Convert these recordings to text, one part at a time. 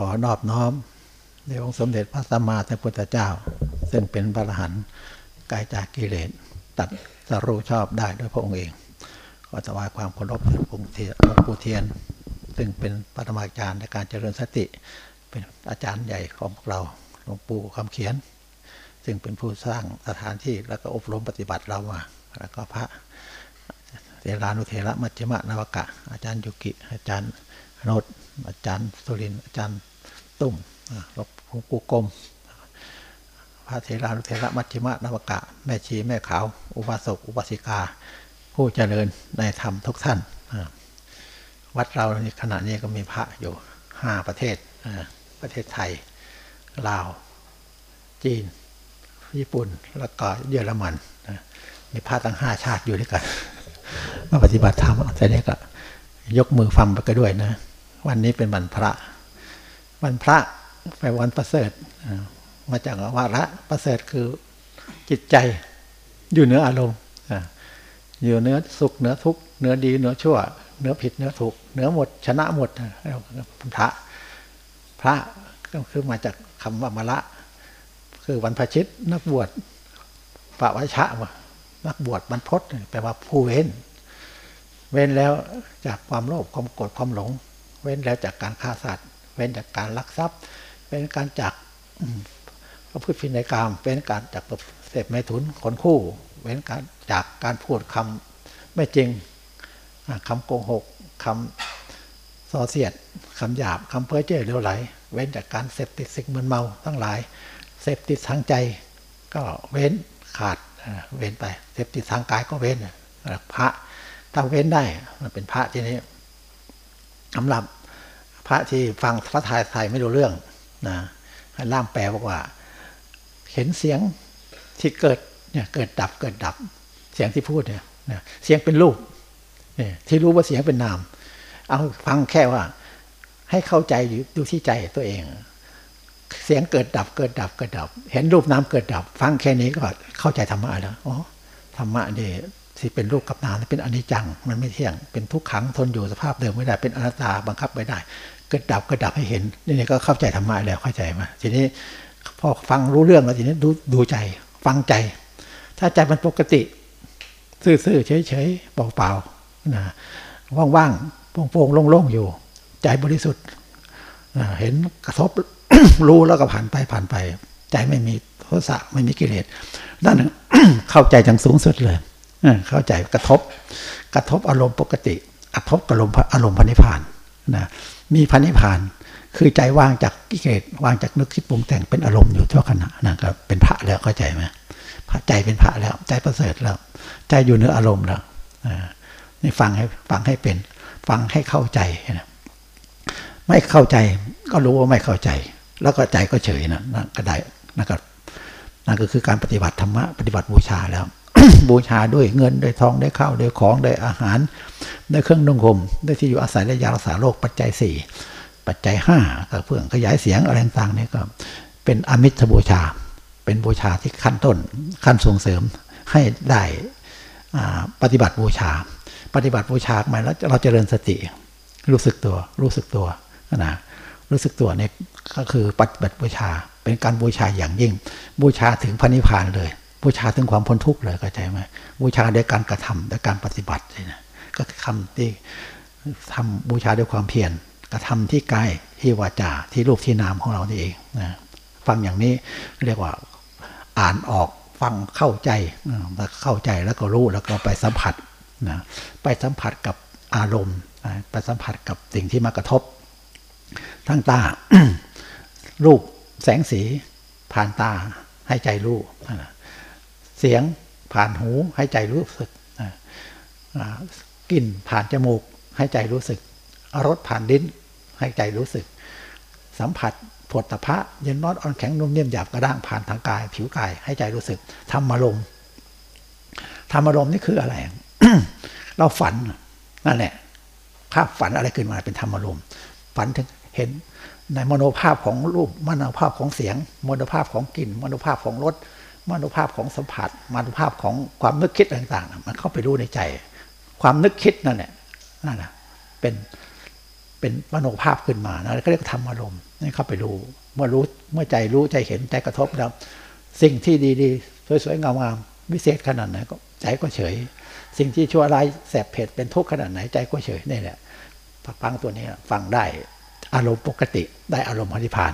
ขอนอบน้อมในองค์สมเด็จพระสัมมาสัมพุทธเจ้า ซึ่งเป็นพระอรหันต์กายจากกิเลสตัดสรู้ชอบได้ด้วยพระองค์เอง ขอถวายความเคารพถึงองค์เทียนหลวงปู่เทียน ซึ่งเป็นปฐมาจารย์ในการเจริญสติ เป็นอาจารย์ใหญ่ของพวกเราหลวงปู่คำเขียน ซึ่งเป็นผู้สร้างสถานที่แล้วก็อบรมปฏิบัติเรามา แล้วก็พระเทรานุเทระมัจจมนวกะ อาจารย์ยุกิอาจารย์ โนดอาจารย์สุรินอาจารย์ตุ้มหลวงปู่กรมพระเทรานุเทระมัชฌิมนวกะ แม่ชีแม่ขาว อุบาสกอุบาสิกา ผู้เจริญในธรรมทุกท่าน วัดเราในขณะนี้ก็มีพระอยู่ห้าประเทศ ประเทศไทย ลาว จีน ญี่ปุ่น แล้วก็เยอรมัน มีพระตั้งห้าชาติอยู่ด้วยกัน มาปฏิบัติธรรมแต่นี้ก็ ยกมือฟังไปก็ด้วยนะ วันนี้เป็นวันพระ วันพระไปลวันประเสริฐมาจากวาระประเสริฐคือจิตใจอยู่เหนืออารมณ์อยู่เหนือสุขเหนือทุกข์เหนือดีเหนือชั่วเหนือผิดเหนือถูกเหนือหมดชนะหมดพระพระก็คือมาจากคำว่ามละคือวันพระชิตนักบวชปะวชะวะนักบวชบรรพตแปลว่าผู้เว้น เว้นแล้วจากความโลภความโกรธความหลง เว้นแล้วจากการฆ่าสัตว์ เว้นจากการลักทรัพย์เว้นการจากอืมพระพุทธินัยกรรมเว้นการจากเสพเมถุนคนคู่ เว้นการจากการพูดคำไม่จริงอ่าคำโกหกคำส่อเสียดคำหยาบคำเพ้อเจ้อเลี้ยวไหล เว้นจากการเสพติดสิ่งมึนเมาทั้งหลาย เสพติดทางใจ ก็เว้นขาดเว้นไป เสพติดทางกายก็เว้นพระ ถ้าเว้นได้มันเป็นพระที่นี้สำหรับพระที่ฟังพระทายไทยไม่รู้เรื่องนะให้ล่ามแปลบอกว่า เห็นเสียงที่เกิดเนี่ยเกิดดับเกิดดับ เสียงที่พูดเนี่ยนะเสียงเป็นรูปเนี่ยที่รู้ว่าเสียงเป็นนาม เอาฟังแค่ว่า ให้เข้าใจอยู่ดูที่ใจตัวเอง เสียงเกิดดับเกิดดับเกิดดับ เห็นรูปน้ำเกิดดับ ฟังแค่นี้ก็เข้าใจธรรมะแล้วอ๋อธรรมะนี่ ที่เป็นรูปกับนามเป็นอนิจจัง มันไม่เที่ยงเป็นทุกขังทนอยู่สภาพเดิมไม่ได้เป็นอนัตตาบังคับไม่ได้เกิดดับกิดดับให้เห็นนี่ก็เข้าใจธรรมะแล้วเข้าใจไหมทีนี้พอฟังรู้เรื่องแล้วทีนี้ดูดูใจ ฟังใจ ถ้าใจมันปกติ ซื่อๆเฉยๆเปล่าๆนะว่างๆโปร่งๆโล่งๆอยู่ ใจบริสุทธิ์เห็นกระทบรู้แล้วก็ผ่านไปผ่านไป ใจไม่มีโทสะไม่มีกิเลสนั่นเข้าใจจังสูงสุดเลย เข้าใจกระทบ กระทบอารมณ์ปกติกระทบกับอารมณ์อารมณ์พันธิพานนะมีพันธิพานคือใจว่างจากกิเลสว่างจากนึกคิดปรุงแต่งเป็นอารมณ์อยู่ทั่วขณะนะก็เป็นพระแล้วเข้าใจไหมพระใจเป็นพระแล้ว ใจประเสริฐแล้ว ใจอยู่เหนืออารมณ์แล้วนี่ฟังให้ฟังให้เป็น ฟังให้เข้าใจนะไม่เข้าใจก็รู้ว่าไม่เข้าใจ แล้วก็ใจก็เฉยนะนั่นก็ได้นะครับนั่นก็คือการปฏิบัติธรรมะปฏิบัติบูชาแล้ว บูชาด้วยเงินด้วยทองด้วยข้าวด้วยของด้วยอาหารด้วยเครื่องนุ่งห่มด้วยที่อยู่อาศัยและยารักษาโรคปัจจัยสี่ปัจจัยห้าก็เพื่อขยายเสียงอะไรต่างๆนี่ก็เป็นอมิตรบูชา เป็นบูชาที่ขั้นต้นขั้นส่งเสริมให้ได้ปฏิบัติบูชา ปฏิบัติบูชาหมายแล้วเราเจริญสติ รู้สึกตัว รู้สึกตัวนะรู้สึกตัวเนี่ยก็คือปฏิบัติบูชา เป็นการบูชาอย่างยิ่ง บูชาถึงพระนิพพานเลย บูชาถึงความพ้นทุกข์เลยเข้าใจไหมบูชาด้วยการกระทำด้วยการปฏิบัติเลยนะก็คือคำที่ทำบูชาด้วยความเพียรกระทำที่กายที่วาจาที่รูปที่นามของเรานี่เองนะฟังอย่างนี้เรียกว่าอ่านออกฟังเข้าใจเข้าใจแล้วก็รู้แล้วก็ไปสัมผัสนะไปสัมผัสกับอารมณ์ไปสัมผัสกับสิ่งที่มากระทบ ทั้งตา รูปแสงสีผ่านตาให้ใจรู้นะ เสียงผ่านหูให้ใจรู้สึกกลิ่นผ่านจมูกให้ใจรู้สึกรสผ่านลิ้นให้ใจรู้สึก สัมผัสผลตภะเย็นน้อนอ่อนแข็งนุ่มเนียมหยาบกระด้างผ่านทางกาย ผิวกายให้ใจรู้สึกธรรมารมณ์ธรรมารมณ์นี่คืออะไร เราฝันนั่นแหละภาพฝันอะไรขึ้นมาเป็นธรรมารมณ์ฝันถึงเห็นในมโนภาพของรูปมโนภาพของเสียง มโนภาพของกลิ่นมโนภาพของรส มโนภาพของสัมผัสมโนภาพของความนึกคิดต่างๆ มันเข้าไปรู้ในใจ ความนึกคิดนั่นแหละนั่นแหะเป็นเป็นมโนภาพขึ้นมานะก็เรียกธรรมอารมณ์นี่เข้าไปรู้ เมื่อรู้เมื่อใจรู้ใจเห็นใจกระทบแล้ว สิ่งที่ดีๆสวยๆงามๆวิเศษขนาดไหนก็ใจก็เฉย สิ่งที่ชั่วร้ายแสบเผ็ดเป็นทุกข์ขนาดไหนใจก็เฉยนี่แหละฟังตัวนี้ฟังได้อารมณ์ปกติได้อารมณ์พนิพาน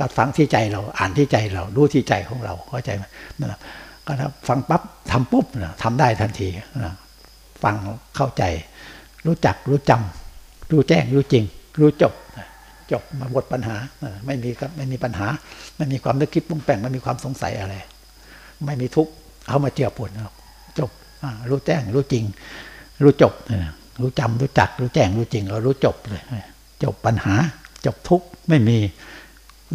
กับฟังที่ใจเราอ่านที่ใจเรารู้ที่ใจของเราเข้าใจไหมนะก็ฟังปั๊บทำปุ๊บนะทำได้ทันทีนะฟังเข้าใจ รู้จักรู้จำรู้แจ้งรู้จริง รู้จบจบมาหมดปัญหาไม่มีไม่มีปัญหา ไม่มีความนึกคิดปรุงแต่งไม่มีความสงสัยอะไร ไม่มีทุกข์เอามาเจียวปวดจบรู้แจ้งรู้จริง รู้จบรู้จำรู้จัก รู้แจ้งรู้จริงเรารู้จบเลยจบปัญหา จบทุกข์ไม่มี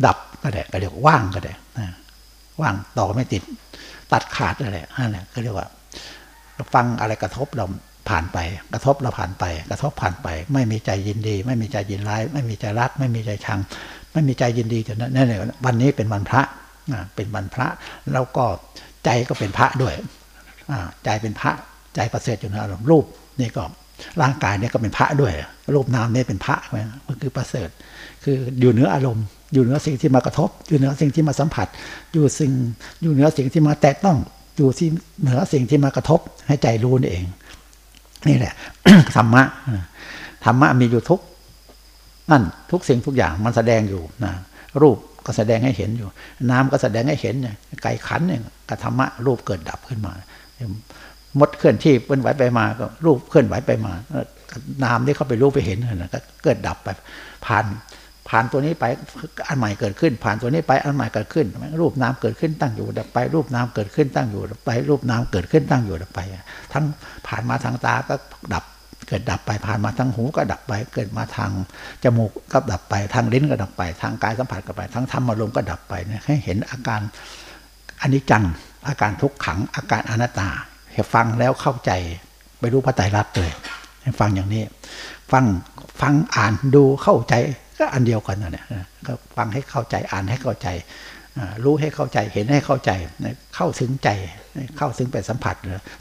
ดับก็ได้ก็เรียกว่างก็ได้นะว่างต่อไม่ติดตัดขาดอะไรนั่นแหละก็เรียกว่าฟังอะไรกระทบเราผ่านไป กระทบเราผ่านไป กระทบผ่านไป ไม่มีใจยินดี ไม่มีใจยินร้าย ไม่มีใจรัก ไม่มีใจชัง ไม่มีใจยินดีจนนั่นเลยวันนี้เป็นวันพระเป็นวันพระ แล้วก็ใจก็เป็นพระด้วยใจเป็นพระใจประเสริฐอยู่ในอารมณ์รูปนี่ก็ร่างกายเนี่ยก็เป็นพระด้วย รูปนามเนี่ยเป็นพระมันคือประเสริฐ คืออยู่เหนืออารมณ์ อยู่เหนือสิ่งที่มากระทบ อยู่เหนือสิ่งที่มาสัมผัส อยู่สิ่งอยู่เหนือสิ่งที่มาแตะต้อง อยู่ที่เหนือสิ่งที่มากระทบ ให้ใจรู้นี่เอง นี่แหละธรรมะธรรมะมีอยู่ทุกนั่นทุกสิ่งทุกอย่างมันแสดงอยู่นะรูปก็แสดงให้เห็นอยู่ น้ำก็แสดงให้เห็นเนี่ยไก่ขันเนี่ยกธรรมะรูปเกิดดับขึ้นมามดเคลื่อนที่เป็นไหวไปมาก็รูปเคลื่อนไหวไปมา นามที่เขาไปรู้ไปเห็นนะก็เกิดดับไปผ่าน ผ่านตัวนี้ไปอันใหม่เกิดขึ้น ผ่านตัวนี้ไปอันใหม่เกิดขึ้น รูปนาเกิดขึ้นตั้งอยู่ดับไป รูปนาเกิดขึ้นตั้งอยู่ดับไป รูปนาเกิดขึ้นตั้งอยู่ดับไป ทั้งผ่านมาทางตาก็ดับเกิดดับไปผ่านมาทางหูก็ดับไป เกิดมาทางจมูกก็ดับไป ทางลิ้นก็ดับไป ทางกายสัมผัสก็ไป ทั้งธรรมอารมณ์ก็ดับไปให้เห็นอาการอันิจจังอาการทุกขังอาการอนัตตาฟังแล้วเข้าใจไปรู้พระไตรลักษณ์เลยฟังอย่างนี้ ฟังฟังอ่านดูเข้าใจ ก็อันเดียวกันนะเนี่ยก็ฟังให้เข้าใจอ่านให้เข้าใจ รู้ให้เข้าใจเห็นให้เข้าใจ เข้าถึงใจเข้าถึงไปสัมผัส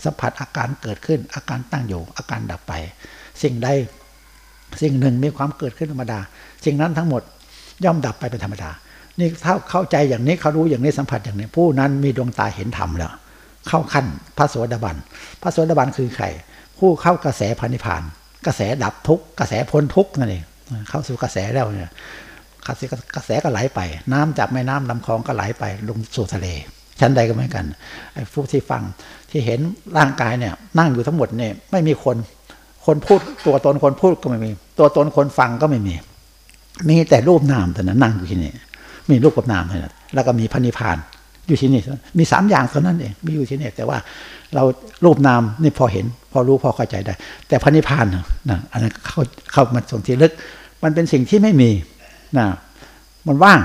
สัมผัสอาการเกิดขึ้น อาการตั้งอยู่อาการดับไป สิ่งใดสิ่งหนึ่งมีความเกิดขึ้นธรรมดา สิ่งนั้นทั้งหมดย่อมดับไปเป็นธรรมดา นี่ถ้าเข้าใจอย่างนี้เขารู้อย่างนี้สัมผัสอย่างนี้ ผู้นั้นมีดวงตาเห็นธรรมแล้ว เข้าขั้นพระโสดาบัน พระโสดาบันคือใคร ผู้เข้ากระแสพันิพาน กระแสดับทุกกระแสพ้นทุกนั่นเอง เข้าสู่กระแสแล้วเนี่ยกระแสกระแสก็ไหลไป น้ำจากแม่น้ำลำคลองก็ไหลไปลงสู่ทะเล ชั้นใดก็เหมือนกันไอ้ผู้ที่ฟังที่เห็นร่างกายเนี่ยนั่งอยู่ทั้งหมดเนี่ยไม่มีคนคนพูดตัวตนคนพูดก็ไม่มี ตัวตนคนฟังก็ไม่มี มีแต่รูปนามแต่นั้นนั่งอยู่ที่นี่มีรูปกับนามเท่านั้นแล้วก็มีพันิพานอยู่ที่นี่มีสามอย่างเท่านั้นเองมีอยู่ที่นี่แต่ว่าเรารูปนามนี่พอเห็น พอรู้พอเข้าใจได้ แต่พระนิพพานนะอันนั้นเข้าเข้ามาส่งที่ลึก มันเป็นสิ่งที่ไม่มีนะมันว่าง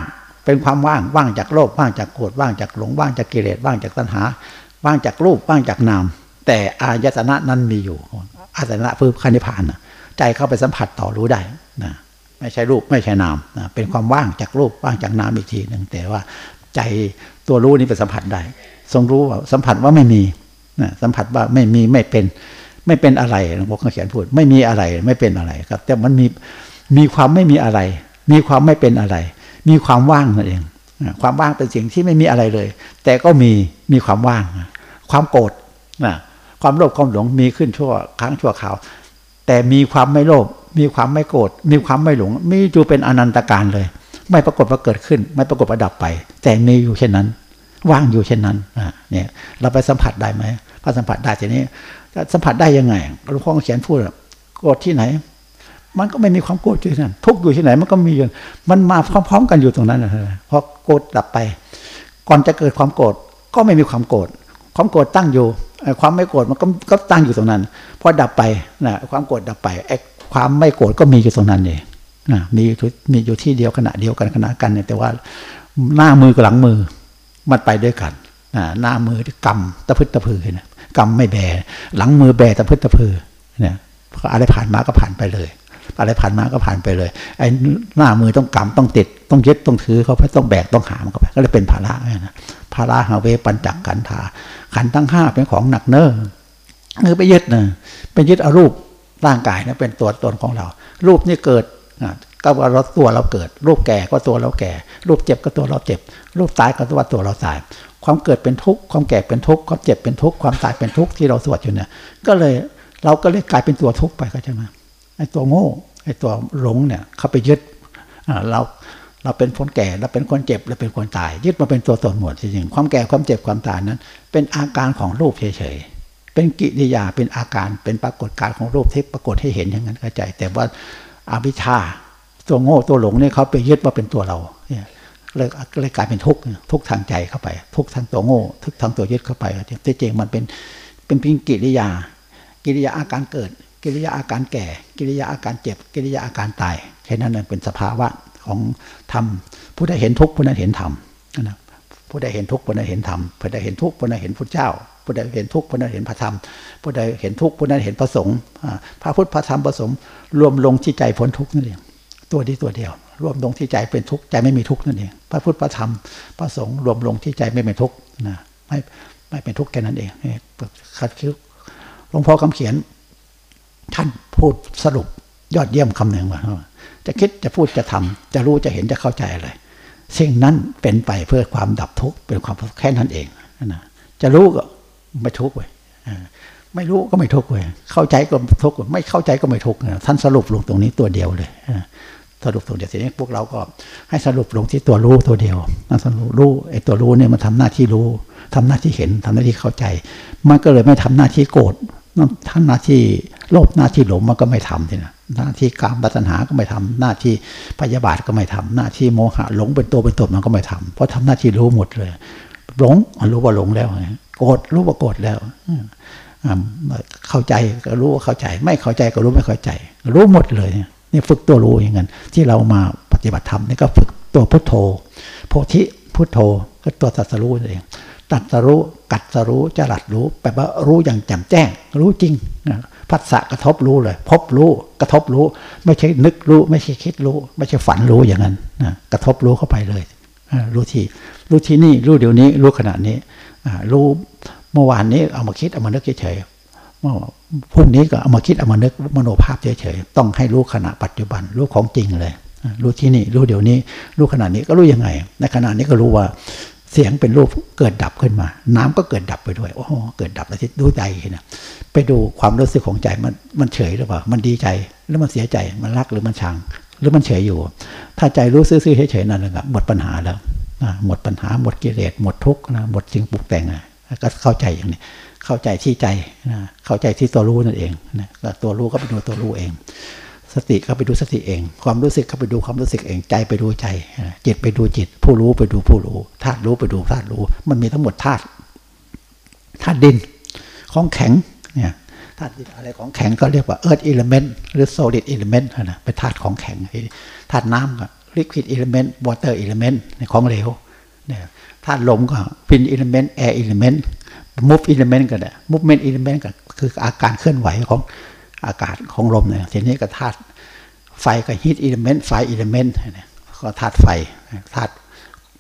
เป็นความว่างว่างจากโลภว่างจากโกรธว่างจากหลงว่างจากกิเลสว่างจากตัณหา ว่างจากรูปว่างจากนาม แต่อายตนะนั้นมีอยู่อายตนะคือพระนิพานนะใจเข้าไปสัมผัสต่อรู้ได้นะไม่ใช่รูปไม่ใช่นามนะเป็นความว่างจากรูปว่างจากนามอีกทีหนึ่งแต่ว่าใจตัวรู้นี่ไปสัมผัสได้ ทรงรู้ว่าสัมผัสว่าไม่มีนะสัมผัสว่าไม่มีไม่เป็น ไม่เป็นอะไรหลวงพ่อเขาเขียนพูด ไม่มีอะไรไม่เป็นอะไรครับ แต่มันมี มีความไม่มีอะไร มีความไม่เป็นอะไร มีความว่างนั่นเอง ความว่างเป็นสิ่งที่ไม่มีอะไรเลย แต่ก็มีมีความว่าง ความโกรธความโลภความหลงมีขึ้นชั่วครั้งชั่วคราว แต่มีความไม่โลภมีความไม่โกรธมีความไม่หลง มีอยู่เป็นอนันตการเลย ไม่ปรากฏว่าเกิดขึ้น ไม่ปรากฏว่าดับไป แต่มีอยู่เช่นนั้น ว่างอยู่เช่นนั้นเนี่ยเราไปสัมผัสได้ไหมพอสัมผัสได้ทีนี้สัมผัสได้ยังไงหลวงพ่อเขียนพูดโกรธที่ไหน มันก็ไม่มีความโกรธอยู่ที่นั่นทุกอยู่ที่ไหนมันก็มีอยู่มันมาพร้อมๆกันอยู่ตรงนั้นนะพอโกรธดับไป ก่อนจะเกิดความโกรธก็ไม่มีความโกรธความโกรธตั้งอยู่ความไม่โกรธมันก็ก็ตั้งอยู่ตรงนั้นพอดับไปนะความโกรธดับไปไอ้ความไม่โกรธก็มีอยู่ตรงนั้นเองนะมีมีอยู่ที่เดียวขณะเดียวกันขณะกันเนี่ยแต่ว่าหน้ามือกับหลังมือมันไปด้วยกันหน้ามือกำตะพึดตะพือนะกำไม่แบหลังมือแบตะพึดตะพือเนี่ยอะไรผ่านมาก็ผ่านไปเลย อะไรผ่านมาก็ผ่านไปเลยไอ้หน้ามือต้องกำต้องติด ต้องยึดต้องถือเขาไปต้องแบกต้องหามเขาไปก็เลยเป็นภาระนะภาระหาเวปัญจักขันธาขันทั้งห้าเป็นของหนักเน้อเนื้อไปยึดนะไปยึดอารูปร่างกายนั้นเป็นตัวตนของเรา รูปนี่เกิดก็ว่าเราตัวเราเกิด รูปแก่ก็ตัวเราแก่ รูปเจ็บก็ตัวเราเจ็บ รูปตายก็ตัวตัวเราตาย ความเกิดเป็นทุกข์ความแก่เป็นทุกข์ความเจ็บเป็นทุกข์ความตายเป็นทุกข์ที่เราสวดอยู่เนี่ย ก็เลยเราก็เลยกลายเป็นตัวทุกข์ไปก็ใช่ไหม ไอ้ตัวโง่ไอ้ตัวหลงเนี่ยเขาไปยึดเราเราเป็นคนแก่เราเป็นคนเจ็บเราเป็นคนตาย ยึดมาเป็นตัวตนหมดจริงๆความแก่ความเจ็บความตายนั้น เป็นอาการของรูปเฉยๆเป็นกิริยาเป็นอาการเป็นปรากฏการของรูปที่ปรากฏให้เห็นอย่างนั้นเข้าใจ แต่ว่าอาวิชชาตัวโง่ตัวหลงเนี่ยเขาไปยึดว่าเป็นตัวเราเนี่ยเลยเลยกลายเป็นทุกข์ทุกทางใจเข้าไป ทุกทางตัวโง่ ทุกทางตัวยึดเข้าไปแต่จริงมันเป็นเป็นเพียงกิริยา กิริยาอาการเกิด กิริยาอาการแก่ กิริยาอาการเจ็บ กิริยาอาการตายแค่นั้นเป็นสภาวะของธรรมผู้ใดเห็นทุกข์ผู้นั้นเห็นธรรมนะผู้ใดเห็นทุกข์ผู้นั้นเห็นธรรมผู้ใดเห็นทุกข์ผู้นั้นเห็นพระเจ้าผู้ใดเห็นทุกข์ผู้นั้นเห็นพระธรรมผู้ใดเห็นทุกข์ผู้นั้นเห็นพระสงฆ์พระพุทธพระธรรมพระสงฆ์รวมลงที่ใจพ้นทุกข์นั่นเองตัวที่ตัวเดียว รวมลงที่ใจเป็นทุกข์ใจไม่มีทุกข์นั่นเองพระพุทธพระธรรมพระสงฆ์รวมลงที่ใจไม่เป็นทุกข์นะไม่ไม่เป็นทุกข์แค่นั้นเองคัดคิ้วหลวงพ่อคำเขียน ท่านพูดสรุปยอดเยี่ยมคำหนึ่งว่า จะคิดจะพูดจะทำจะรู้จะเห็นจะเข้าใจอะไร สิ่งนั้นเป็นไปเพื่อความดับทุกข์เป็นความแค่นั้นเองนะจะรู้ก็ไม่ทุกข์เว้ยไม่รู้ก็ไม่ทุกข์เว้ยเข้าใจก็ทุกข์ไม่เข้าใจก็ไม่ทุกข์ท่านสรุปลงตรงนี้ตัวเดียวเลยสรุปตรงเดียวทีนี้พวกเราก็ให้สรุปลงที่ตัวรู้ตัวเดียวนั่นสรุปรู้ไอ้ตัวรู้เนี่ยมันทำหน้าที่รู้ทำหน้าที่เห็นทำหน้าที่เข้าใจ มันก็เลยไม่ทำหน้าที่โกรธ ทำหน้าที่โลภหน้าที่หลงมันก็ไม่ทำทีนะหน้าที่กามปัญหาก็ไม่ทำหน้าที่พยาบาทก็ไม่ทำหน้าที่โมหะหลงเป็นตัวเป็นตนมันก็ไม่ทำเพราะทำหน้าที่รู้หมดเลยหลงรู้ว่าหลงแล้วโกรธรู้ว่าโกรธแล้วเข้าใจก็รู้ว่าเข้าใจ ไม่เข้าใจก็รู้ไม่เข้าใจ รู้หมดเลยนี่ฝึกตัวรู้อย่างนั้นที่เรามาปฏิบัติธรรมนี่ก็ฝึกตัวพุทโธโพธิพุทโธก็ตัวตัสรู้เอง ตัดสรู้กัดสรู้จรัดรู้แปลว่ารู้อย่างแจ่มแจ้ง รู้จริงพัสสะกระทบรู้เลย พบรู้กระทบรู้ ไม่ใช่นึกรู้ ไม่ใช่คิดรู้ ไม่ใช่ฝันรู้อย่างนั้นนะกระทบรู้เข้าไปเลยรู้ที่รู้ที่นี่รู้เดี๋ยวนี้รู้ขณะนี้รู้เมื่อวานนี้เอามาคิดเอามานึกเฉยๆพรุ่งนี้ก็เอามาคิดเอามานึกมโนภาพเฉยๆต้องให้รู้ขณะปัจจุบันรู้ของจริงเลยรู้ที่นี่รู้เดี๋ยวนี้รู้ขณะนี้ก็รู้ยังไง ในขณะนี้ก็รู้ว่า เสียงเป็นรูปเกิดดับขึ้นมา น้ำก็เกิดดับไปด้วยโอ้เกิดดับแล้วที่ดูใจนะไปดูความรู้สึกของใจมันมันเฉยหรือเปล่า มันดีใจหรือมันเสียใจมันรักหรือมันชัง หรือมันเฉยอยู่ ถ้าใจรู้ซื่อๆเฉยๆนั่นแหละหมดปัญหาแล้วหมดปัญหาหมดกิเลสหมดทุกข์นะหมดสิ่งปลุกแต่งนะก็เข้าใจอย่างนี้ เข้าใจที่ใจนะเข้าใจที่ตัวรู้นั่นเองนะตัวรู้ก็เป็นตัวรู้เอง สติเข้าไปดูสติเอง ความรู้สึกเข้าไปดูความรู้สึกเอง ใจไปดูใจจิตไปดูจิต ผู้รู้ไปดูผู้รู้ธาตุรู้ไปดูธาตุรู้ มันมีทั้งหมดธาตุธาตุดินของแข็งเนี่ยธาตุดินอะไรของแข็งก็เรียกว่า earth element หรือ solid element นะเป็นธาตุของแข็งธาตุน้ำก็ liquid element water element เนี่ยของเหลวเนี่ยธาตุลมก็ wind element air element move element ก็ได้ movement element ก็คืออาการเคลื่อนไหวของอากาศของลมเนี่ยทีนี้ก็ธาตุ ไฟก็ heat element fire element เนี่ยก็ธาตุไฟธาตุ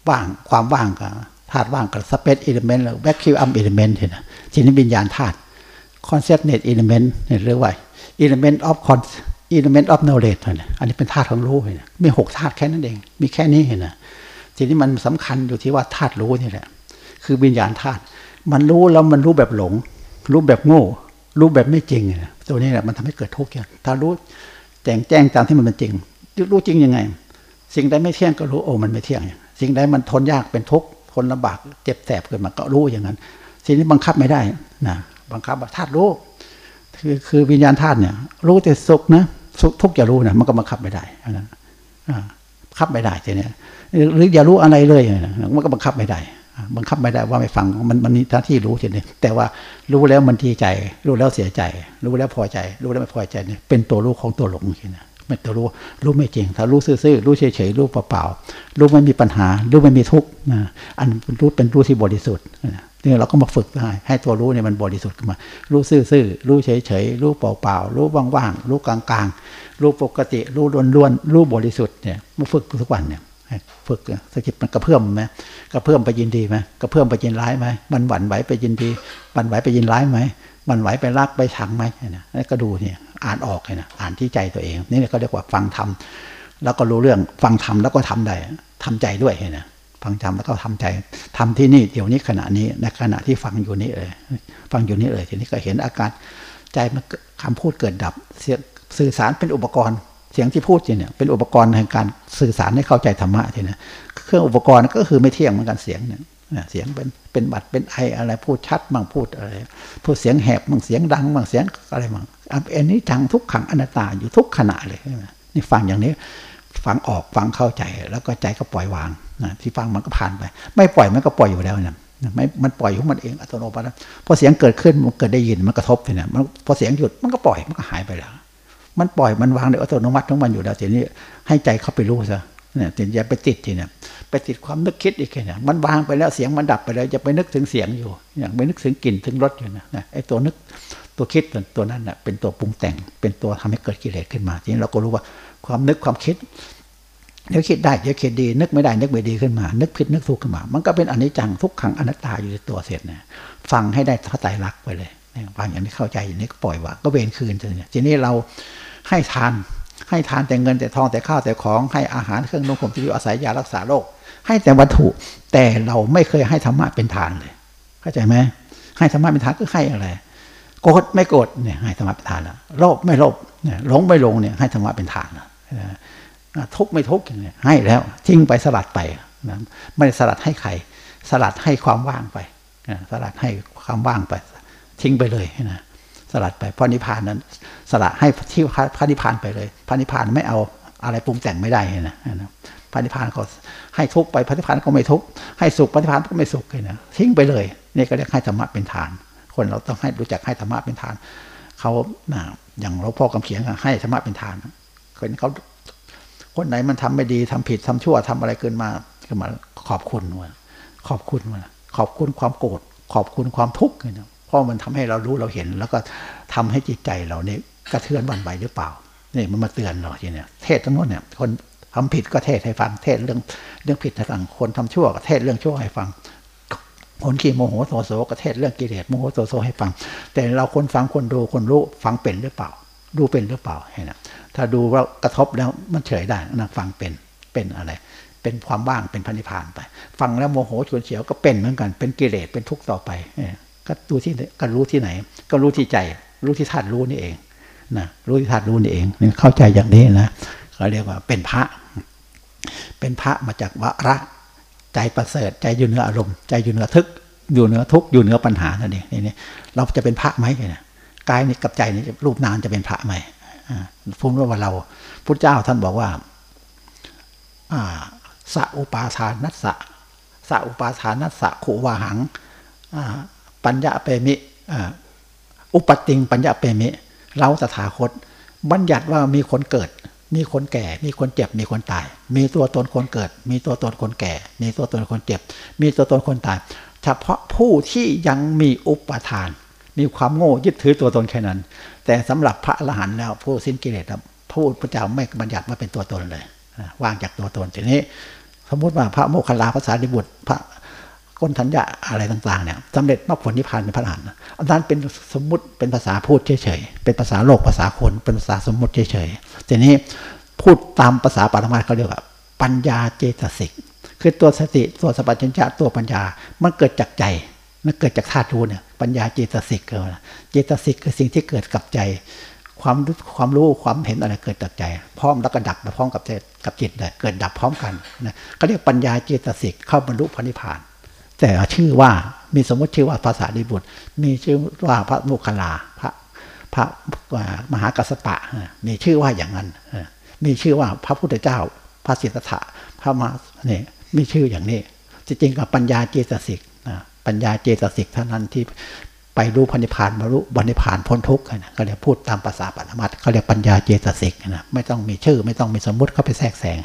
ว่างความว่างก็ธาตุว่างก็ space element แล้ว vacuum element เนี่ยทีนี้วิญญาณธาตุ consciousness element เนี่ยเรียกว่า element of con element of knowledge เนี่ยอันนี้เป็นธาตุของรู้เนี่ยมีหกธาตุแค่นั้นเอง มีแค่นี้เห็นนะทีนี้มันสำคัญอยู่ที่ว่าธาตุรู้นี่แหละคือวิญญาณธาตุมันรู้แล้วมันรู้แบบหลง รู้แบบโง่ รู้แบบไม่จริง ตัวนี้แหละมันทำให้เกิดทุกข์อย่างถ้ารู้ แจ้งแจ้งตามที่มันเป็นจริง รู้จริงยังไง สิ่งใดไม่เที่ยงก็รู้โอ้มันไม่เที่ยง สิ่งใดมันทนยากเป็นทุกข์ทนลำบากเจ็บแสบเกิดมาก็รู้อย่างนั้น สิ่งนี้บังคับไม่ได้นะบังคับธาตุรู้คือคือวิญญาณธาตุเนี่ย รู้แต่สุขนะสุขทุกอย่ารู้นะมันก็บังคับไม่ได้นะบังคับไม่ได้ทีนี้หรืออย่ารู้อะไรเลยมันก็บังคับไม่ได้ บังคับไม่ได้ว่าไม่ฟังมันมันมีหน้าที่รู้เฉยๆแต่ว่ารู้แล้วมันดีใจ รู้แล้วเสียใจ รู้แล้วพอใจ รู้แล้วไม่พอใจเนี่ยเป็นตัวรู้ของตัวหลงเฉยๆไม่ตัวรู้รู้ไม่จริง ถ้ารู้ซื่อๆรู้เฉยๆรู้เปล่าๆรู้ไม่มีปัญหา รู้ไม่มีทุกข์นะอันรู้เป็นรู้ที่บริสุทธิ์นี่เราก็มาฝึกให้ให้ตัวรู้เนี่ยมันบริสุทธิ์ขึ้นมา รู้ซื่อๆรู้เฉยๆรู้เปล่าๆรู้ว่างๆรู้กลางๆ รู้ปกติ รู้ล้วนๆรู้บริสุทธิ์เนี่ยมาฝึกทุกวันเนี่ย ฝึกสกิปมันกระเพื่อมไหมกระเพื่อมไปยินดีไหมกระเพื่อมไปยินร้ายไหมมันหวั่นไหวไปยินดีหวั่นไหวไปยินร้ายไหมมันไหวไปรักไปชังไหมนี่ยนี่ก็ดูเนี่ยอ่านออกเลยนะอ่านที่ใจตัวเองนี่ก็เรียกว่าฟังธรรมแล้วก็รู้เรื่องฟังธรรมแล้วก็ทำได้ทำใจด้วยเนี่ยฟังธรรมแล้วก็ทำใจทำที่นี่เดี๋ยวนี้ขณะนี้ในขณะที่ฟังอยู่นี้เลยฟังอยู่นี้เลยทีนี้ก็เห็นอาการใจมันคำพูดเกิดดับเสียสื่อสารเป็นอุปกรณ์ เสียงที่พูดเนี่ยเป็นอุปกรณ์ในการสื่อสารให้เข้าใจธรรมะทีนี้เครื่องอุปกรณ์ก็คือไม่เที่ยงเหมือนกันเสียงเนี่ยเสียงเป็นเป็นบัดเป็นไออะไรพูดชัดบ้างพูดอะไรพูดเสียงแหบบางเสียงดังบางเสียงอะไรบางอันนี้จังทุกขังอนัตตาอยู่ทุกขณะเลยนี่ฟังอย่างนี้ฟังออกฟังเข้าใจแล้วก็ใจก็ปล่อยวางนะที่ฟังมันก็ผ่านไป ไม่ปล่อยมันก็ปล่อยอยู่แล้วนะไม่มันปล่อยของมันเองอัตโนมัติพอเสียงเกิดขึ้นมันเกิดได้ยินมันกระทบเนี่ยมันพอเสียงหยุดมันก็ปล่อยมันก็หายไปแล้ว มันปล่อยมันวางในอัตโนมัติของมันอยู่แล้วทีนี้ให้ใจเข้าไปรู้ซะเนี่ยถึงจะไปติดทีเนี่ยไปติดความนึกคิดอีกแค่เนี่ยมันวางไปแล้วเสียงมันดับไปแล้วจะไปนึกถึงเสียงอยู่อย่างไปนึกถึงกลิ่นถึงรสอยู่นะไอ้ตัวนึกตัวคิดตัวนั้นน่ะเป็นตัวปรุงแต่ง เป็นตัวทำให้เกิดกิเลสขึ้นมา ทีนี้เราก็รู้ว่าความนึกความคิดเดี๋ยวคิดได้เดี๋ยวคิดดี นึกไม่ได้นึกไม่ดีขึ้นมา นึกผิดนึกถูกขึ้นมา มันก็เป็นอนิจจังทุกขังอนัตตาอยู่ในตัวเสร็จเนี่ยฟังให้ได้พระไตรลักษณ์ไปเลยฟังอย่างนี้เข้าใจอย่างนี้ก็ปล่อยวางก็เวนคืนทีทีนี้เรา ให้ทาน ให้ทานแต่เงินแต่ทองแต่ข้าวแต่ของให้อาหารเครื่องนุ่งห่มที่อยู่อาศัยยารักษาโรคให้แต่วัตถุ แต่เราไม่เคยให้ธรรมะเป็นทานเลย เข้าใจไหมให้ธรรมะเป็นทานก็ให้อะไรโกรธไม่โกรธเนี่ยให้ธรรมะเป็นทานแล้วโลภไม่โลภเนี่ยหลงไม่หลงเนี่ยให้ธรรมะเป็นทานนะทุกไม่ทุกอย่างนี้ให้แล้วทิ้งไปสลัดไปนะไม่ได้สลัดให้ใคร สลัดให้ความว่างไปสลัดให้ความว่างไป ทิ้งไปเลยนะ สลัดไปเพราะนิพพานนั้น สละให้ที่พระนิพพานไปเลย พระนิพพานไม่เอาอะไรปรุงแต่งไม่ได้นะพระนิพพานก็ให้ทุกไปพระนิพพานก็ไม่ทุกให้สุขพระนิพพานก็ไม่สุขเลยนะทิ้งไปเลยนี่ก็เรียกให้ธรรมะเป็นฐาน คนเราต้องให้รู้จักให้ธรรมะเป็นฐาน เขาอย่างหลวงพ่อกำเขียนให้ธรรมะเป็นฐานคนเขาคนไหนมันทำไม่ดีทำผิดทำชั่วทำอะไรเกินมาก็มาขอบคุณว่าขอบคุณว่าขอบคุณความโกรธขอบคุณความทุกข์เนี่ย เพราะมันทำให้เรารู้เราเห็น แล้วก็ทำให้จิตใจเราเนี่ยกระเทือนวันไหวหรือเปล่านี่มันมาเตือนเราทีเนี่ยเทศทั้งนู้นเนี่ยคนทำผิดก็เทศให้ฟังเทศเรื่องเรื่องผิดให้ฟังคนทำชั่วก็เทศเรื่องชั่วให้ฟังคนขี้โมโหโทโสก็เทศเรื่องกิเลสโมโหโทโสให้ฟัง แต่เราคนฟังคนดูคนรู้ฟังเป็นหรือเปล่า ดูเป็นหรือเปล่าเห็นไหมถ้าดูว่ากระทบแล้วมันเฉยได้นะฟังเป็นเป็นอะไร เป็นความว่างเป็นพันิพานไป ฟังแล้วโมโหชวนเฉียวก็เป็นเหมือนกันเป็นกิเลสเป็นทุกข์ต่อไป ก็ดูที่ก็รู้ที่ไหน ก็รู้ที่ใจ รู้ที่ธาตุรู้นี่เองนะรู้ที่ธาตุรู้นี่เองเข้าใจอย่างนี้นะเขาเรียกว่าเป็นพระ เป็นพระมาจากวระใจประเสริฐใจอยู่เหนืออารมณ์ใจอยู่เหนือทึกอยู่เหนือทุกอยู่เหนือปัญหานั่นเองนี่เราจะเป็นพระไหมเนี่ยกายนี่กับใจนี่รูปนามจะเป็นพระไหมพูดว่าเราพุทธเจ้าท่านบอกว่าสัอุปาทานัสสะสัอุปาทานัสสะขูวาหัง ปัญญาเปมิอุปติงปัญญาเปมิเราตถาคต บัญญัติว่ามีคนเกิด มีคนแก่ มีคนเจ็บ มีคนตาย มีตัวตนคนเกิด มีตัวตนคนแก่ มีตัวตนคนเจ็บ มีตัวตนคนตาย เฉพาะผู้ที่ยังมีอุปทาน มีความโง่ยึดถือตัวตนแค่นั้น แต่สำหรับพระอรหันต์แล้วผู้สิ้นกิเลสพูดพระเจ้าไม่บัญญัติว่าเป็นตัวตนเลยว่างจากตัวตนทีนี้สมมติว่าพระโมคคัลลาภาษาดิบุตรพระ ก้นทัญญาอะไรต่างๆเนี่ยสำเร็จมรรคผลนิพพานเป็นพระอรหันต์อันนั้นเป็นสมมุติเป็นภาษาพูดเฉยๆเป็นภาษาโลกภาษาคนเป็นภาษาสมมุติเฉยๆทีนี้พูดตามภาษาปรมาเขาเรียกว่าปัญญาเจตสิกคือตัวสติตัวสัพพัญญะตัวปัญญา มันเกิดจากใจมันเกิดจากธาตุรู้เนี่ยปัญญาเจตสิกเกิดเจตสิกคือสิ่งที่เกิดกับใจ ความความรู้ความเห็นอะไรเกิดจากใจ พร้อมแล้วก็ดับไปพร้อมกับเจตกับจิตเลยเกิดดับพร้อมกันนะเขาเรียกปัญญาเจตสิกเข้าบรรลุพระนิพพาน แต่ชื่อว่ามีสมมติชื่อว่าภาษาดิบุตร มีชื่อว่าพระโมคคัลลาพระพระมหากัสปะ มีชื่อว่าอย่างนั้น มีชื่อว่าพระพุทธเจ้า พระสิทธัตถะพระมาเนี่ยมีชื่ออย่างนี้ จริงๆกับปัญญาเจตสิกนะปัญญาเจตสิกเท่านั้นที่ไปรู้พันิพานบรรลุบรรนิพานพ้นทุกข์นะก็เรียกพูดตามภาษาปรมัตเขาเรียกปัญญาเจตสิกนะไม่ต้องมีชื่อ ไม่ต้องมีสมมติเข้าไปแทรกแซง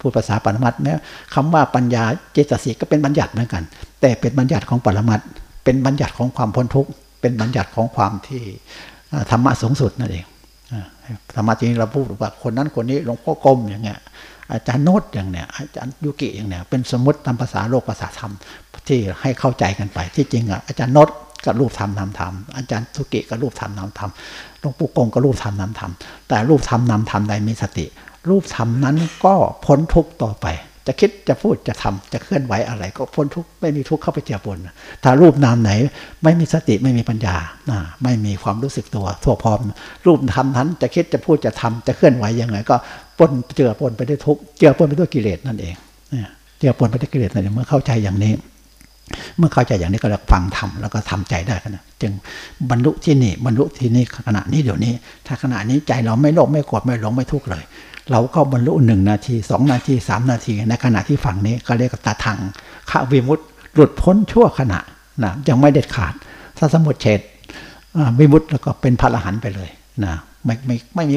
พูดภาษาปรมัตแม้คำว่าปัญญาเจตสิกก็เป็นบัญญัติเหมือนกัน แต่เป็นบัญญัติของปรมัตเป็นบัญญัติของความพ้นทุกข์เป็นบัญญัติของความที่ธรรมะสูงสุดนั่นเองธรรมะที่เราพูดว่าคนนั้นคนนี้หลวงพ่อกรมอย่างเงี้ยอาจารย์โนตอย่างเนี้ยอาจารย์ยุกิอย่างเนี้ยเป็นสมมติตามภาษาโลกภาษาธรรมที่ให้เข้าใจกันไป ที่จริงอะอาจารย์โนตก็รูปธรรมนามธรรมอาจารย์สุกิก็รูปธรรมนามธรรมหลวงปู่กงก็รูปธรรมนามธรรมแต่รูปธรรมนามธรรมใดมีสติ รูปธรรมนั้นก็พ้นทุกต่อไป จะคิดจะพูดจะทำจะเคลื่อนไหวอะไร ก็พ้นทุกไม่มีทุกเข้าไปเจือปนถ้ารูปนามไหน ไม่มีสติไม่มีปัญญาไม่มีความรู้สึกตัวทั่วพร้อม รูปธรรมนั้น จะคิดจะพูดจะทำจะเคลื่อนไหวยังไง ก็ปนเจือปนไปด้วยทุกเจือปนไปด้วยกิเลสนั่นเองเจือปนไปด้วยกิเลสนั่นเองเมื่อเข้าใจอย่างนี้เมื่อเข้าใจอย่างนี้ก็เลยฟังทำแล้วก็ทำใจได้นะจึงบรรลุที่นี่บรรลุที่นี่ขณะนี้เดี๋ยวนี้ ถ้าขณะนี้ใจเราไม่โลภไม่โกรธไม่หลงไม่ทุกข์เลย เราก็บรรลุหนึ่งนาทีสองนาทีสามนาที ในขณะที่ฝั่งนี้ก็เรียกตาทางขาวิมุตต์หลุดพ้นชั่วขณะนะยังไม่เด็ดขาดถ้าสมุดเฉดวิมุตต์แล้วก็เป็นพระอรหันต์ไปเลยนะไม่ไม่ไม่มี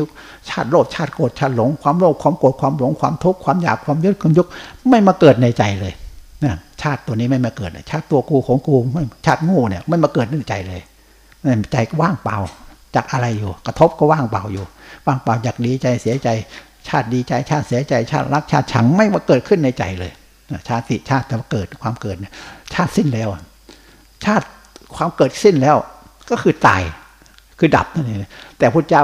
ชาติโลภชาติโกรธชาติหลงความโลภความโกรธความหลงความทุกข์ความอยากความยึดความยุกไม่มาเกิดในใจเลยนะชาติตัวนี้ไม่มาเกิด ชาติตัวกูของกูชาติงูเนี่ยไม่มาเกิดในใจเลยใจก็ว่างเปล่า จากอะไรอยู่ กระทบก็ว่างเปล่าอยู่ ว่างเปล่าจากดีใจเสียใจ ชาติดีใจชาติเสียใจชาติรักชาติชังไม่มาเกิดขึ้นในใจเลยชาติชาติแต่ว่าเกิดความเกิดชาติสิ้นแล้ว ชาติความเกิดสิ้นแล้ว ก็คือตายคือดับนั่นเองแต่พระเจ้า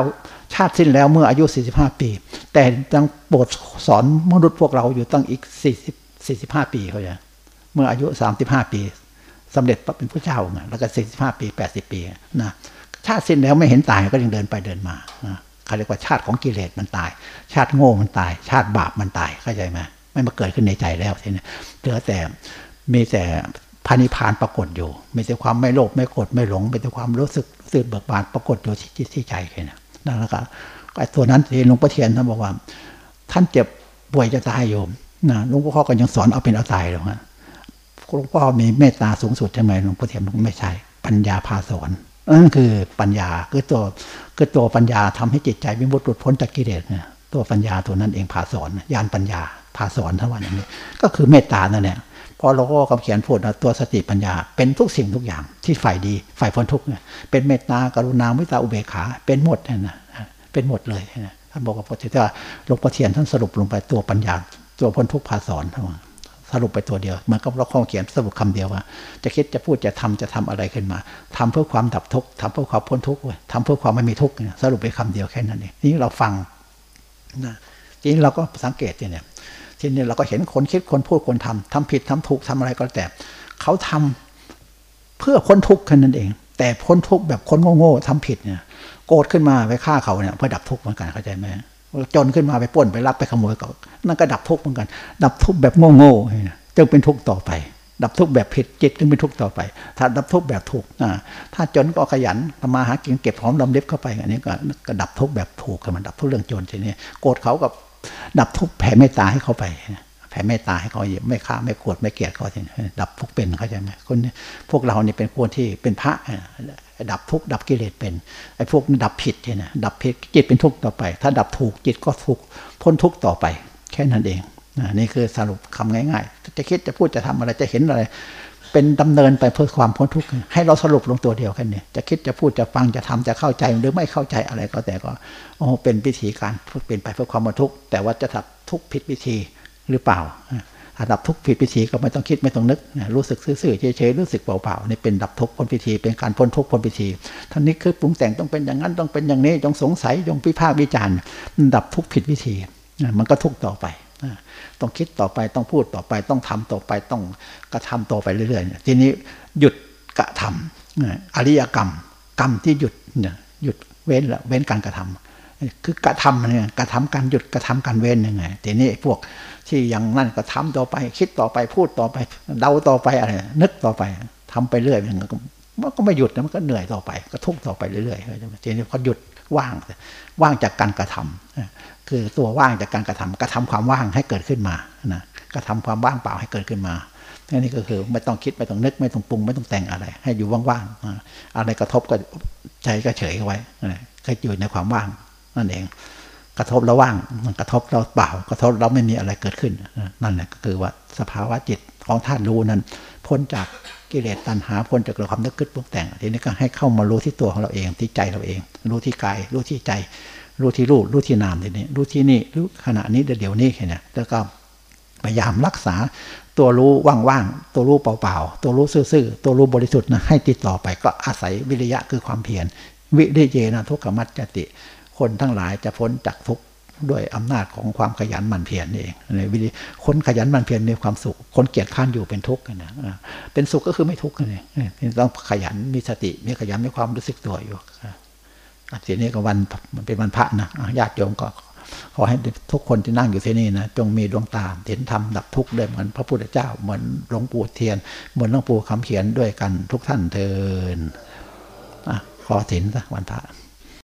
ชาติสิ้นแล้วเมื่ออายุ 45 ปี แต่ยังโปรดสอนมนุษย์พวกเราอยู่ตั้งอีก 40 45 ปีเขาจะเมื่ออายุ 35 ปีสำเร็จเป็นพระเจ้าไงแล้วก็ 45 ปี 80 ปีนะชาติสิ้นแล้วไม่เห็นตายก็ยังเดินไปเดินมา เขาเรียกว่าชาติของกิเลสมันตาย ชาติโง่มันตาย ชาติบาปมันตายเข้าใจไหมไม่มาเกิดขึ้นในใจแล้วทีนี้เหลือแต่มีแต่พานิพานปรากฏอยู่มีแต่ความไม่โลภไม่โกรธไม่หลงมีแต่ความรู้สึกตื่นเบิกบานปรากฏอยู่ที่จิตที่ใจแค่นั้นนั่นแหละครับไอ้ตัวนั้นที่หลวงพ่อเทียนท่านบอกว่า ท่านเจ็บป่วยจะตายโยมนะหลวงพ่อก็ยังสอนเอาเป็นเอาตายหรอกฮะหลวงพ่อมีเมตตาสูงสุดใช่ไหมหลวงพ่อเทียนไม่ใช่ปัญญาพาสอน นั่นคือปัญญาคือตัวคือตัวปัญญาทำให้จิตใจวิมุตติหลุดพ้นจากกิเลสเนี่ยตัวปัญญาตัวนั้นเองพาสอนญาณปัญญาพาสอนทั้งวันอย่างนี้ ก็คือเมตตานั่นแหละพอเราก็คำเขียนพูดนะตัวสติปัญญา เป็นทุกสิ่งทุกอย่างที่ฝ่ายดีฝ่ายพ้นทุกเนี่ยเป็นเมตตากรุณาวิตาอุเบกขาเป็นหมดนะเป็นหมดเลยนะท่านบอกว่าพระเจ้าหลวงพ่อเทียนท่านสรุปลงไปตัวปัญญา ตัวพ้นทุกพาสอนทั้งวัน สรุปไปตัวเดียวเหมือนกับเราข้อเขียนสรุปคำเดียวว่า จะคิดจะพูดจะทำจะทำอะไรขึ้นมาทำเพื่อความดับทุกข์ทำเพื่อความพ้นทุกข์ทำเพื่อความไม่มีทุกข์สรุปไปคำเดียวแค่นั้นเองนี่เราฟังนะทีนี้เราก็สังเกตเนี่ยทีนี้เราก็เห็นคนคิดคนพูดคนทำทำผิดทำถูกทำอะไรก็แต่ เขาทำเพื่อพ้นทุกข์แค่นั้นเอง แต่พ้นทุกข์แบบคนโง่ๆทำผิดเนี่ยโกรธขึ้นมาไปฆ่าเขาเนี่ยเพื่อดับทุกข์เหมือนกันเข้าใจไหม จนขึ้นมาไปป้นไปรับไปขโมยก็นั่นก็ดับทุกข์เหมือนกัน ดับทุกข์แบบโง่ๆจึงเป็นทุกข์ต่อไป ดับทุกข์แบบผิดจิตจึงเป็นทุกข์ต่อไป ถ้าดับทุกข์แบบถูกถ้าจนก็ขยันทำมาหากินเก็บหอมรำเล็บเข้าไปอันนี้ก็ดับทุกข์แบบถูกคือมันดับทุกเรื่องจนทีนี้โกรธเขากับดับทุกข์แผ่เมตตาให้เขาไป แผ่เมตตาให้เขาไม่ฆ่าไม่โกรธไม่เกลียดเขาดับทุกเป็นเขาใจไหมคนพวกเรานี่เป็นคนที่เป็นพระดับทุกดับกิเลสเป็นไอ้พวกนี้ดับผิดเนี่ยดับผิดจิตเป็นทุกต่อไป ถ้าดับถูกจิตก็ทุกพ้นทุกต่อไป แค่นั้นเองนี่คือสรุปคำง่ายๆ จะคิดจะพูดจะทำอะไรจะเห็นอะไร เป็นดำเนินไปเพื่อความพ้นทุกข์ให้เราสรุปลงตัวเดียวแค่นี้จะคิดจะพูดจะฟังจะทำจะเข้าใจหรือไม่เข้าใจอะไรก็แต่ก็โอ้เป็นวิธีการเป็นไปเพื่อความพ้นทุกข์แต่ว่าจะทับทุกผิดวิธี หรือเปล่าถ้าดับทุกผิดพิธีก็ไม่ต้องคิดไม่ต้องนึกรู้สึกซื่อๆเฉยๆรู้สึกเปล่าๆนี่เป็นดับทุกพ้นพิธีเป็นการพ้นทุกพ้นพิธีท่านนี้คือปรุงแต่งต้องเป็นอย่างนั้นต้องเป็นอย่างนี้จงสงสัยจงพิพากวิจารณ์ดับทุกผิดวิธีมันก็ทุกต่อไปต้องคิดต่อไปต้องพูดต่อไปต้องทำต่อไปต้องกระทำต่อไปเรื่อยๆทีนี้หยุดกระทำอริยกรรม กรรมที่หยุดหยุดเว้นละเว้นการกระทำ คือกระทำเนี่ยกระทำการหยุดกระทำการเว้นยังไงทีนี้พวกที่ยังนั่นก็ทำต่อไป คิดต่อไปพูดต่อไป เดาต่อไปอะไรนึกต่อไปทำไปเรื่อยมันก็มันก็ไม่หยุดนะมันก็เหนื่อยต่อไปก็ทุกต่อไปเรื่อยๆทีนี้พอหยุดว่างว่างจากการกระทำคือตัวว่างจากการกระทำกระทำความว่างให้เกิดขึ้นมานะกระทำความว่างเปล่าให้เกิดขึ้นมานี่ก็คือไม่ต้องคิดไม่ต้องนึกไม่ต้องปรุงไม่ต้องแต่งอะไร ให้อยู่ว่างๆอะไรกระทบก็ใจก็เฉยไว้ก็อยู่ในความว่าง นั่นเอง กระทบแล้วว่างมันกระทบเราเปล่ากระทบเราไม่มีอะไรเกิดขึ้น นั่นแหละก็คือว่าสภาวะจิตของท่านรู้นั้น พ้นจากกิเลสตัณหาพ้นจากความนึกคิดปรุงแต่งทีนี้ก็ให้เข้ามารู้ที่ตัวของเราเองที่ใจเราเอง รู้ที่กายรู้ที่ใจ รู้ที่รูปรู้ที่นามทีนี้รู้ที่นี่รู้ขณะนี้เดี๋ยวนี้แค่นี้แล้วก็พยายามรักษาตัวรู้ว่างๆ ตัวรู้เปล่าๆ ตัวรู้ซื่อๆ ตัวรู้บริสุทธิ์นะให้ติดต่อไปก็อาศัยวิริยะคือความเพียรวิริเยนะทุกขมัจจติ คนทั้งหลายจะพ้นจากทุกข์ด้วยอำนาจของความขยันหมั่นเพียรนี่เองในวิธีคนขยันหมั่นเพียรมีความสุข คนเกียจข้านอยู่เป็นทุกข์นะเป็นสุขก็คือไม่ทุกข์นี่ต้องขยันมีสติมีขยันมีความรู้สึกตัวอยู่ทีนี้ก็วันมันเป็นวันพระนะญาติโยมก็ขอให้ทุกคนที่นั่งอยู่ที่นี่นะจงมีดวงตาเห็นธรรมดับทุกข์ได้เหมือนพระพุทธเจ้าเหมือนหลวงปู่เทียน เหมือนหลวงปู่คำเขียนด้วยกันทุกท่านเทินขอถินซะวันพระ